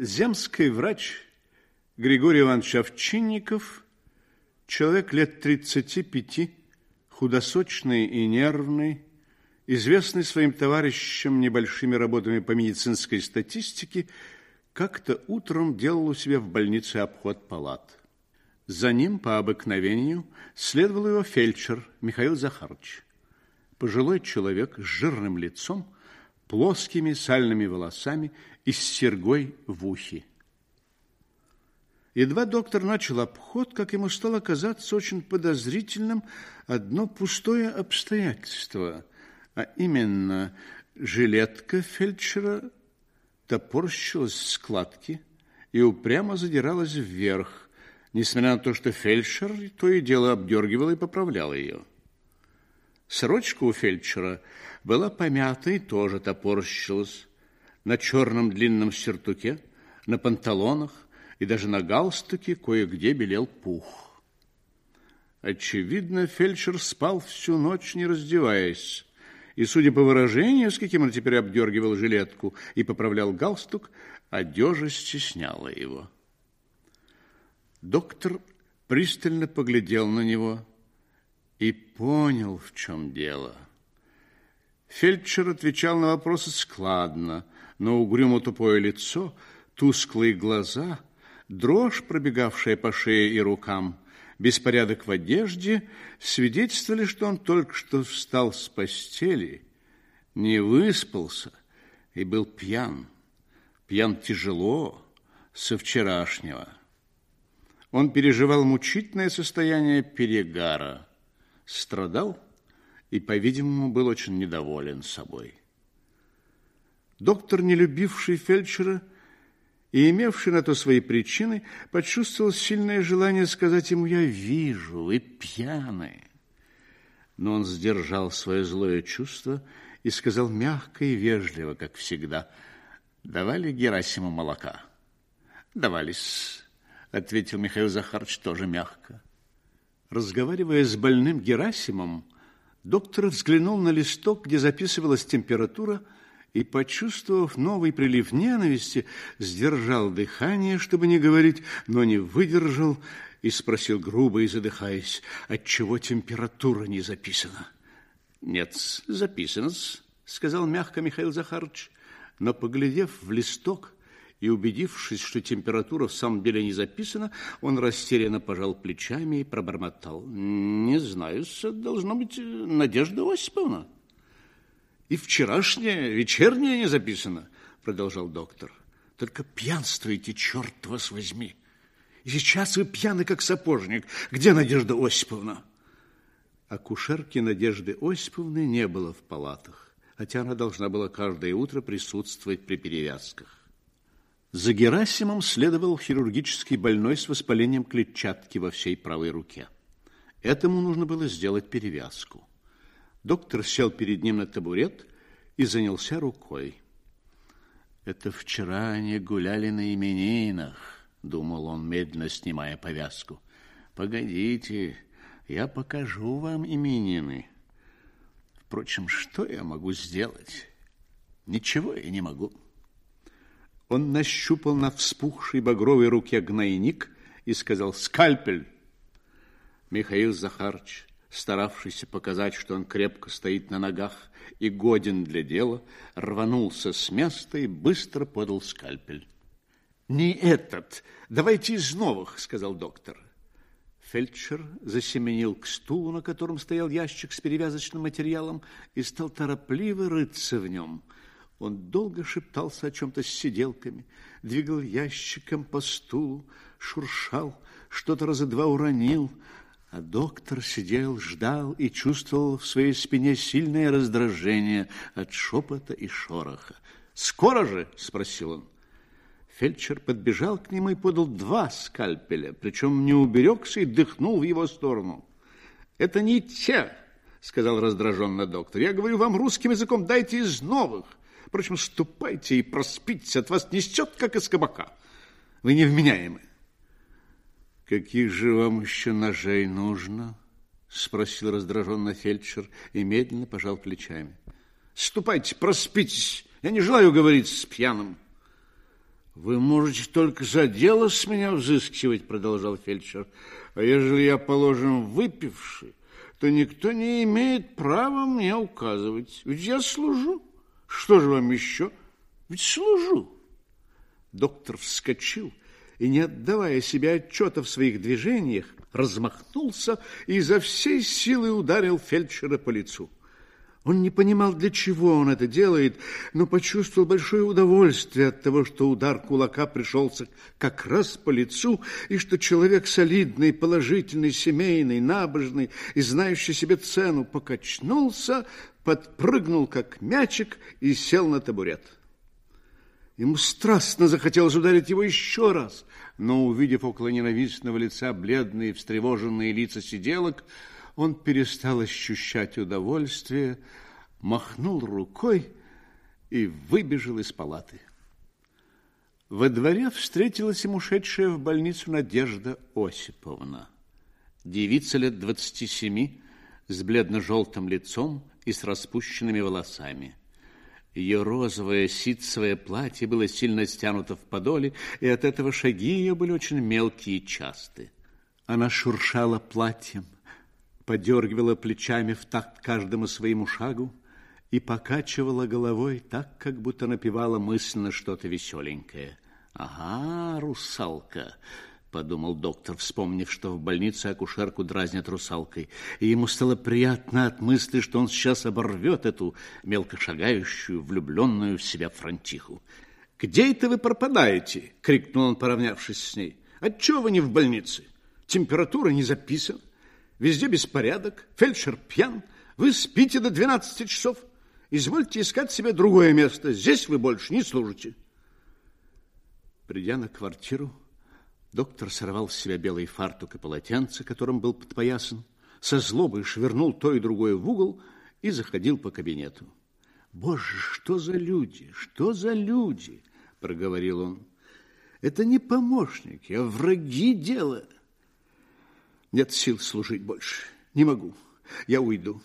Земский врач Григорий Иванович Овчинников, человек лет 35, худосочный и нервный, известный своим товарищам небольшими работами по медицинской статистике, как-то утром делал у себя в больнице обход палат. За ним по обыкновению следовал его фельдшер Михаил Захарович. Пожилой человек с жирным лицом, плоскими сальными волосами и с сергой в ухе. Едва доктор начал обход, как ему стало казаться очень подозрительным одно пустое обстоятельство, а именно жилетка фельдшера топорщилась в складки и упрямо задиралась вверх, несмотря на то, что фельдшер то и дело обдергивал и поправлял ее. Сорочка у фельдшера была помята и тоже топорщилась. На черном длинном сюртуке, на панталонах и даже на галстуке кое-где белел пух. Очевидно, фельдшер спал всю ночь, не раздеваясь. И, судя по выражению, с каким он теперь обдергивал жилетку и поправлял галстук, одежа стесняла его. Доктор пристально поглядел на него и понял, в чем дело. Фельдшер отвечал на вопросы складно, но угрюмо тупое лицо, тусклые глаза, дрожь, пробегавшая по шее и рукам, беспорядок в одежде свидетельствовали, что он только что встал с постели, не выспался и был пьян. Пьян тяжело, со вчерашнего. Он переживал мучительное состояние перегара, страдал и, по-видимому, был очень недоволен собой. Доктор, не любивший фельдшера и имевший на то свои причины, почувствовал сильное желание сказать ему «Я вижу, вы пьяны». Но он сдержал свое злое чувство и сказал мягко и вежливо, как всегда, «Давали Герасиму молока?» «Давались», — ответил Михаил Захарович тоже мягко. Разговаривая с больным Герасимом, доктор взглянул на листок, где записывалась температура, и, почувствовав новый прилив ненависти, сдержал дыхание, чтобы не говорить, но не выдержал и спросил грубо и задыхаясь, отчего температура не записана. «Нет, записано сказал мягко Михаил Захарович, но, поглядев в листок, и, убедившись, что температура в самом деле не записана, он растерянно пожал плечами и пробормотал. «Не знаю, должно быть Надежда Осиповна». «И вчерашняя, вечерняя не записана», — продолжал доктор. «Только пьянствуете, черт вас возьми. И сейчас вы пьяны, как сапожник. Где Надежда Осиповна?» Акушерки Надежды Осиповны не было в палатах, хотя она должна была каждое утро присутствовать при перевязках. За Герасимом следовал хирургический больной с воспалением клетчатки во всей правой руке. Этому нужно было сделать перевязку. Доктор сел перед ним на табурет и занялся рукой. «Это вчера они гуляли на именинах», — думал он, медленно снимая повязку. «Погодите, я покажу вам именины. Впрочем, что я могу сделать? Ничего я не могу». Он нащупал на вспухшей багровой руке гнойник и сказал «Скальпель!». Михаил Захарович, старавшийся показать, что он крепко стоит на ногах и годен для дела, рванулся с места и быстро подал скальпель. «Не этот, давайте из новых», — сказал доктор. Фельдшер засеменил к стулу, на котором стоял ящик с перевязочным материалом, и стал торопливо рыться в нем — он долго шептался о чем-то с сиделками, двигал ящиком по стулу, шуршал, что-то раза два уронил, а доктор сидел, ждал и чувствовал в своей спине сильное раздражение от шепота и шороха. «Скоро же?» – спросил он. Фельдшер подбежал к нему и подал два скальпеля, причем не уберегся и дыхнул в его сторону. «Это не те!» – сказал раздраженно доктор. «Я говорю вам русским языком, дайте из новых!» Впрочем, ступайте и проспитесь, от вас несет, как из кабака. Вы невменяемы. Каких же вам еще ножей нужно? Спросил раздраженно фельдшер и медленно пожал плечами. Ступайте, проспитесь. Я не желаю говорить с пьяным. Вы можете только за дело с меня взыскивать, продолжал фельдшер. А ежели я, положим, выпивший, то никто не имеет права мне указывать. Ведь я служу. Что же вам еще? Ведь служу. Доктор вскочил и, не отдавая себе отчета в своих движениях, размахнулся и изо всей силы ударил фельдшера по лицу. Он не понимал, для чего он это делает, но почувствовал большое удовольствие от того, что удар кулака пришелся как раз по лицу, и что человек солидный, положительный, семейный, набожный и знающий себе цену покачнулся, подпрыгнул, как мячик, и сел на табурет. Ему страстно захотелось ударить его еще раз, но, увидев около ненавистного лица бледные, встревоженные лица сиделок, он перестал ощущать удовольствие, махнул рукой и выбежал из палаты. Во дворе встретилась ему шедшая в больницу Надежда Осиповна. Девица лет двадцати семи, с бледно-желтым лицом и с распущенными волосами. Ее розовое ситцевое платье было сильно стянуто в подоле, и от этого шаги ее были очень мелкие и частые. Она шуршала платьем, подергивала плечами в такт каждому своему шагу и покачивала головой так, как будто напевала мысленно что-то веселенькое. «Ага, русалка!» — подумал доктор, вспомнив, что в больнице акушерку дразнят русалкой. И ему стало приятно от мысли, что он сейчас оборвет эту мелкошагающую, влюбленную в себя фронтиху. «Где это вы пропадаете?» — крикнул он, поравнявшись с ней. «Отчего вы не в больнице? Температура не записана, везде беспорядок, фельдшер пьян, вы спите до двенадцати часов. Извольте искать себе другое место, здесь вы больше не служите». Придя на квартиру, Доктор сорвал с себя белый фартук и полотенце, которым был подпоясан, со злобой швырнул то и другое в угол и заходил по кабинету. «Боже, что за люди, что за люди!» — проговорил он. «Это не помощники, а враги дела. Нет сил служить больше, не могу, я уйду».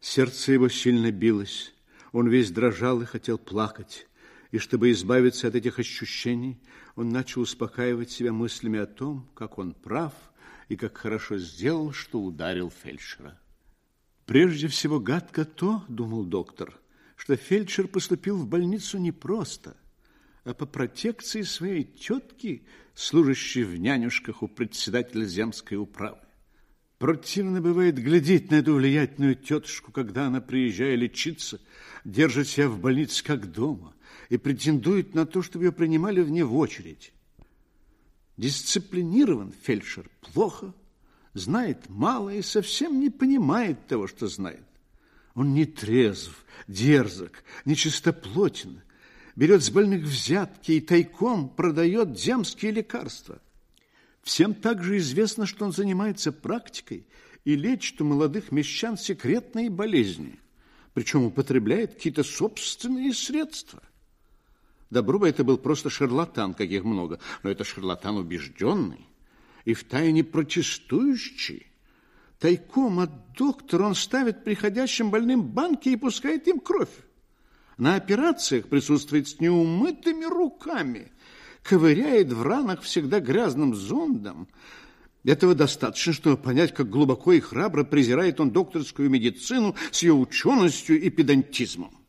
Сердце его сильно билось, он весь дрожал и хотел плакать и чтобы избавиться от этих ощущений, он начал успокаивать себя мыслями о том, как он прав и как хорошо сделал, что ударил фельдшера. Прежде всего гадко то, думал доктор, что фельдшер поступил в больницу не просто, а по протекции своей тетки, служащей в нянюшках у председателя земской управы. Противно бывает глядеть на эту влиятельную тетушку, когда она, приезжая лечиться, держит себя в больнице как дома, и претендует на то, чтобы ее принимали вне в очередь. Дисциплинирован фельдшер плохо, знает мало и совсем не понимает того, что знает. Он не трезв, дерзок, нечистоплотен, берет с больных взятки и тайком продает земские лекарства. Всем также известно, что он занимается практикой и лечит у молодых мещан секретные болезни, причем употребляет какие-то собственные средства. Добро бы это был просто шарлатан, каких много, но это шарлатан убежденный и втайне протестующий. Тайком от доктора он ставит приходящим больным банки и пускает им кровь. На операциях присутствует с неумытыми руками, ковыряет в ранах всегда грязным зондом. Этого достаточно, чтобы понять, как глубоко и храбро презирает он докторскую медицину с ее ученостью и педантизмом.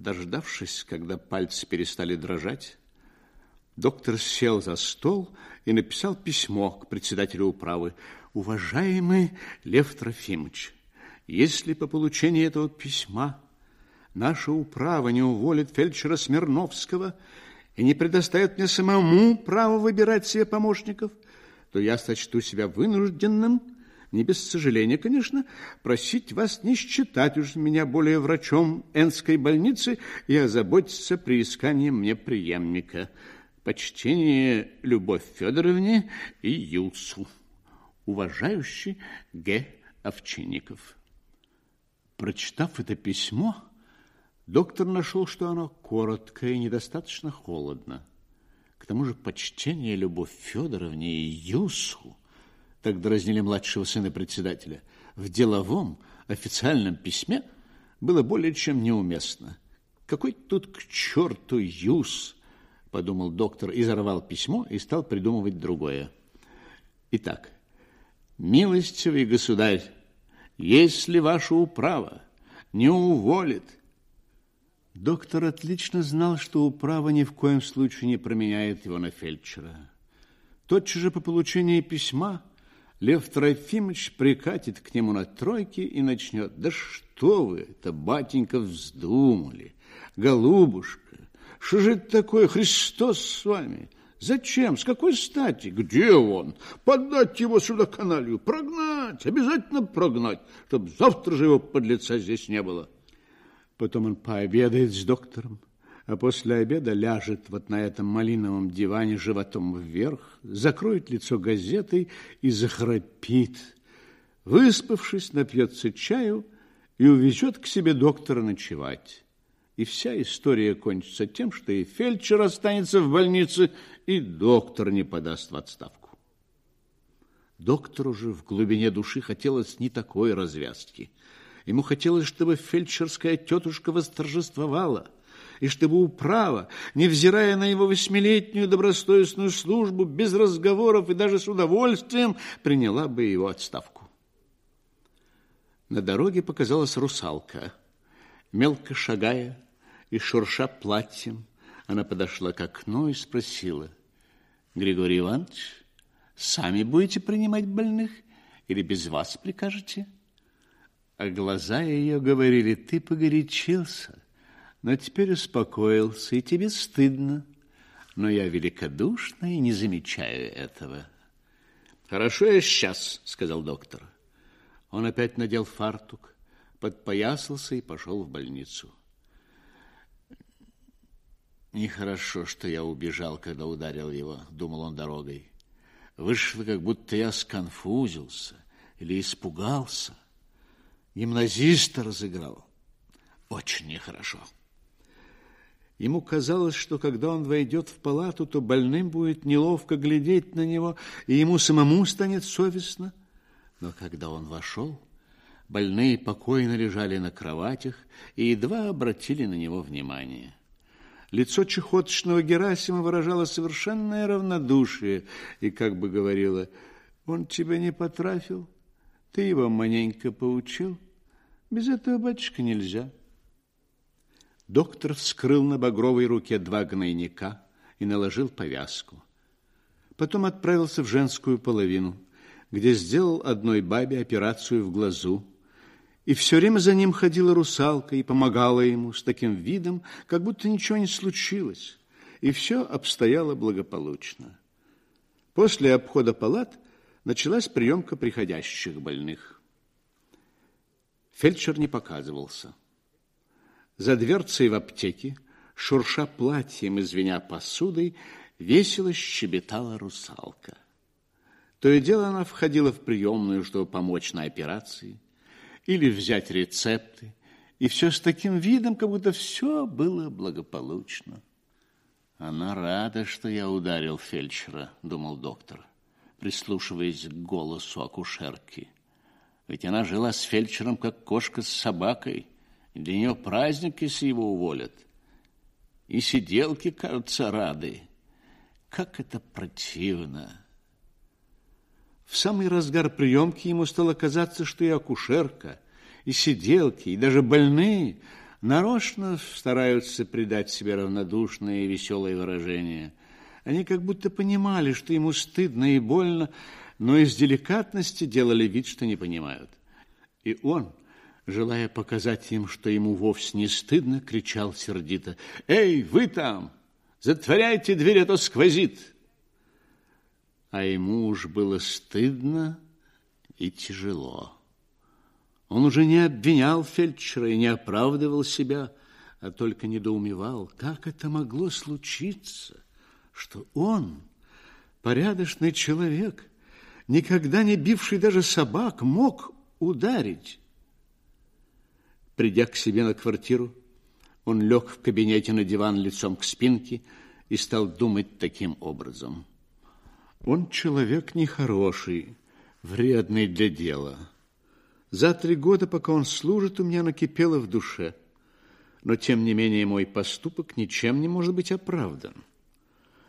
Дождавшись, когда пальцы перестали дрожать, доктор сел за стол и написал письмо к председателю управы. «Уважаемый Лев Трофимович, если по получении этого письма наша управа не уволит фельдшера Смирновского и не предоставит мне самому право выбирать себе помощников, то я сочту себя вынужденным не без сожаления, конечно, просить вас не считать уж меня более врачом Энской больницы и озаботиться приисканием мне преемника. Почтение Любовь Федоровне и Юсу. Уважающий Г. Овчинников. Прочитав это письмо, доктор нашел, что оно короткое и недостаточно холодно. К тому же почтение Любовь Федоровне и Юсу так дразнили младшего сына председателя, в деловом официальном письме было более чем неуместно. Какой тут к черту юз, подумал доктор, изорвал письмо и стал придумывать другое. Итак, милостивый государь, если ваша управа не уволит... Доктор отлично знал, что управа ни в коем случае не променяет его на фельдшера. Тотчас же по получении письма Лев Трофимович прикатит к нему на тройке и начнет. Да что вы это, батенька, вздумали? Голубушка, что же это такое, Христос с вами? Зачем? С какой стати? Где он? Подать его сюда каналью, прогнать, обязательно прогнать, чтобы завтра же его подлеца здесь не было. Потом он пообедает с доктором, а после обеда ляжет вот на этом малиновом диване животом вверх, закроет лицо газетой и захрапит. Выспавшись, напьется чаю и увезет к себе доктора ночевать. И вся история кончится тем, что и фельдшер останется в больнице, и доктор не подаст в отставку. Доктору же в глубине души хотелось не такой развязки. Ему хотелось, чтобы фельдшерская тетушка восторжествовала, и чтобы управа, невзирая на его восьмилетнюю добросовестную службу, без разговоров и даже с удовольствием приняла бы его отставку. На дороге показалась русалка. Мелко шагая и шурша платьем, она подошла к окну и спросила, «Григорий Иванович, сами будете принимать больных или без вас прикажете?» А глаза ее говорили, «Ты погорячился, но теперь успокоился, и тебе стыдно. Но я великодушна и не замечаю этого». «Хорошо я сейчас», — сказал доктор. Он опять надел фартук, подпоясался и пошел в больницу. Нехорошо, что я убежал, когда ударил его, думал он дорогой. Вышло, как будто я сконфузился или испугался. Гимназиста разыграл. Очень нехорошо. Ему казалось, что когда он войдет в палату, то больным будет неловко глядеть на него, и ему самому станет совестно. Но когда он вошел, больные покойно лежали на кроватях и едва обратили на него внимание. Лицо чехоточного Герасима выражало совершенное равнодушие и как бы говорило, «Он тебя не потрафил, ты его маненько поучил, без этого, батюшка, нельзя». Доктор вскрыл на багровой руке два гнойника и наложил повязку. Потом отправился в женскую половину, где сделал одной бабе операцию в глазу, и все время за ним ходила русалка и помогала ему с таким видом, как будто ничего не случилось, и все обстояло благополучно. После обхода палат началась приемка приходящих больных. Фельдшер не показывался. За дверцей в аптеке, шурша платьем и звеня посудой, весело щебетала русалка. То и дело она входила в приемную, чтобы помочь на операции – или взять рецепты. И все с таким видом, как будто все было благополучно. Она рада, что я ударил фельдшера, думал доктор, прислушиваясь к голосу акушерки. Ведь она жила с фельдшером, как кошка с собакой. Для нее праздник, если его уволят. И сиделки, кажутся, рады. Как это противно! В самый разгар приемки ему стало казаться, что и акушерка, и сиделки, и даже больные нарочно стараются придать себе равнодушное и веселое выражение. Они как будто понимали, что ему стыдно и больно, но из деликатности делали вид, что не понимают. И он, желая показать им, что ему вовсе не стыдно, кричал сердито, «Эй, вы там! Затворяйте дверь, а то сквозит!» а ему уж было стыдно и тяжело. Он уже не обвинял фельдшера и не оправдывал себя, а только недоумевал, как это могло случиться, что он, порядочный человек, никогда не бивший даже собак, мог ударить. Придя к себе на квартиру, он лег в кабинете на диван лицом к спинке и стал думать таким образом – он человек нехороший, вредный для дела. За три года, пока он служит, у меня накипело в душе. Но, тем не менее, мой поступок ничем не может быть оправдан.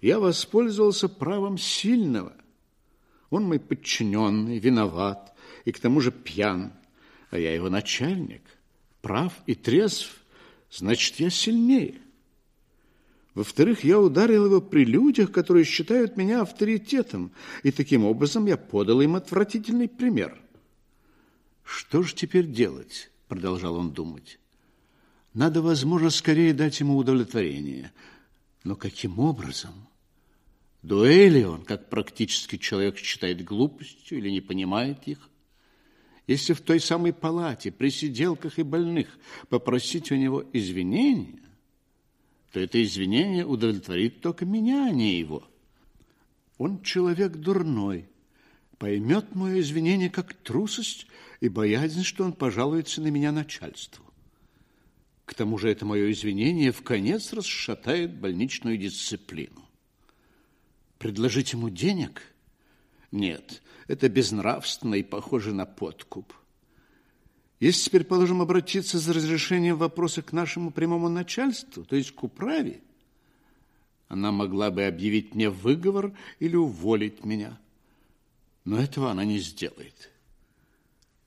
Я воспользовался правом сильного. Он мой подчиненный, виноват и к тому же пьян, а я его начальник, прав и трезв, значит, я сильнее. Во-вторых, я ударил его при людях, которые считают меня авторитетом, и таким образом я подал им отвратительный пример. Что же теперь делать? Продолжал он думать. Надо, возможно, скорее дать ему удовлетворение. Но каким образом? Дуэли он, как практический человек, считает глупостью или не понимает их. Если в той самой палате, при сиделках и больных попросить у него извинения, то это извинение удовлетворит только меня, а не его. Он человек дурной, поймет мое извинение как трусость и боязнь, что он пожалуется на меня начальству. К тому же это мое извинение в конец расшатает больничную дисциплину. Предложить ему денег? Нет, это безнравственно и похоже на подкуп. Если теперь, положим, обратиться за разрешением вопроса к нашему прямому начальству, то есть к управе, она могла бы объявить мне выговор или уволить меня. Но этого она не сделает.